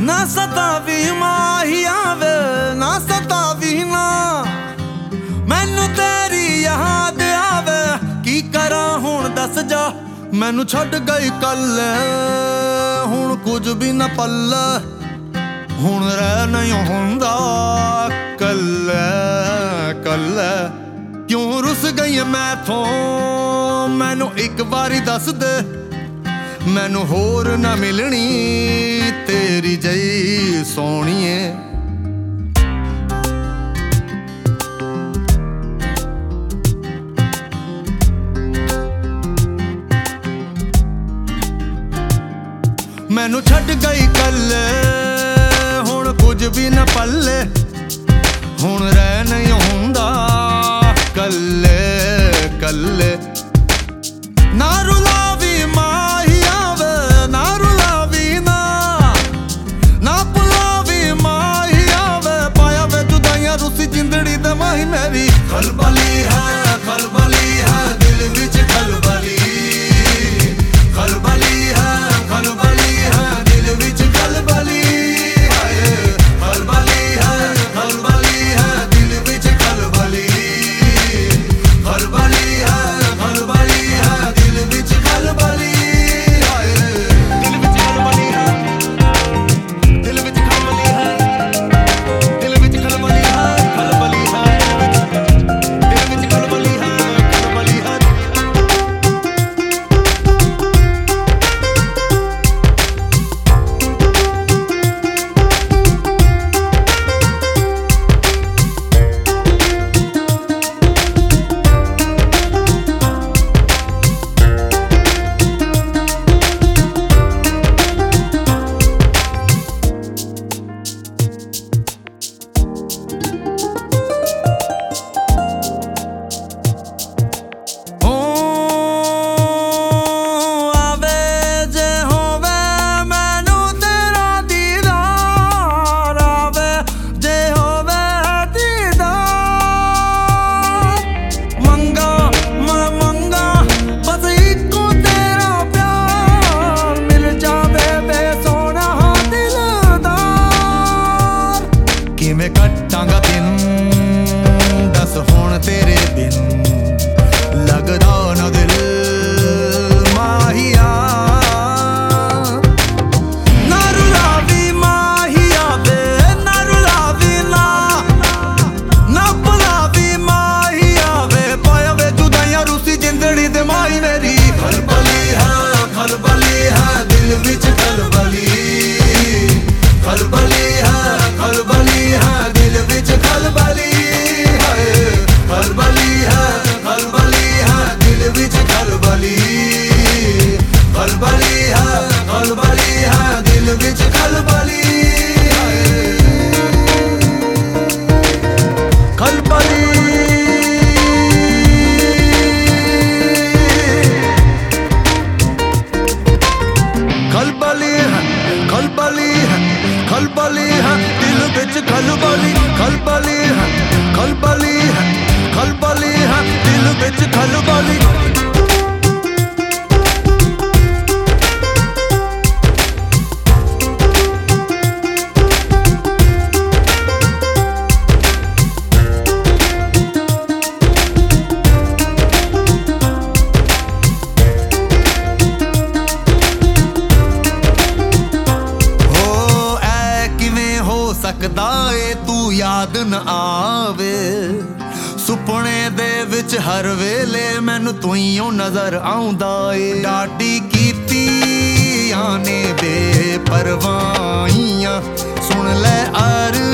ਨਾ ਸਤਾਵੀ ਮਾਹੀਆਂ ਵੇ ਨਾ ਸਤਾਵੀ ਨਾ। ਮੈਨੂੰ ਤੇਰੀ ਯਾਦ ਆਵੇ, ਕੀ ਕਰਾਂ ਹੁਣ ਦੱਸ ਜਾ। ਮੈਨੂੰ ਛੱਡ ਗਈ ਕੱਲ, ਹੁਣ ਕੁਝ ਵੀ ਨਾ ਪੱਲ। ਹੁਣ ਰਹਿ ਨਹੀਂ ਹੁੰਦਾ ਕੱਲ ਕੱਲ। ਕਿਉਂ ਰੁੱਸ ਗਈ ਮੈਂ ਤੋਂ ਮੈਨੂੰ ਇੱਕ ਵਾਰੀ ਦੱਸ ਦੇ। ਮੈਨੂੰ ਹੋਰ ਨਾ ਮਿਲਣੀ। ਤੇਰੀ ਜਈ ਸੋਹਣੀਏ। ਮੈਨੂੰ ਛੱਡ ਗਈ ਕੱਲ, ਹੁਣ ਕੁਝ ਵੀ ਨਾ ਪੱਲੇ। ਹੁਣ ਰਹਿ ਨਹੀਂ ਹੁੰਦਾ ਕੱਲੇ ਕੱਲੇ। قربان ਵਾਲੀ ਹੈ ਦਿਲ ਵਿੱਚ ਹਰ ਵੇਲੇ ਮੈਨੂੰ ਤੂੰ ਹੀ ਓ ਨਜ਼ਰ ਆਉਂਦਾ ਏ। ਡਾਡੀ ਕੀਤੀਆਂ ਨੇ ਬੇਪਰਵਾਹੀਆਂ। ਸੁਣ ਲੈ ਅਰ